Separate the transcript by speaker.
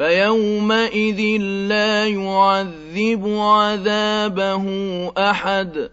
Speaker 1: فيومئذ لا يعذب عذابه أحد.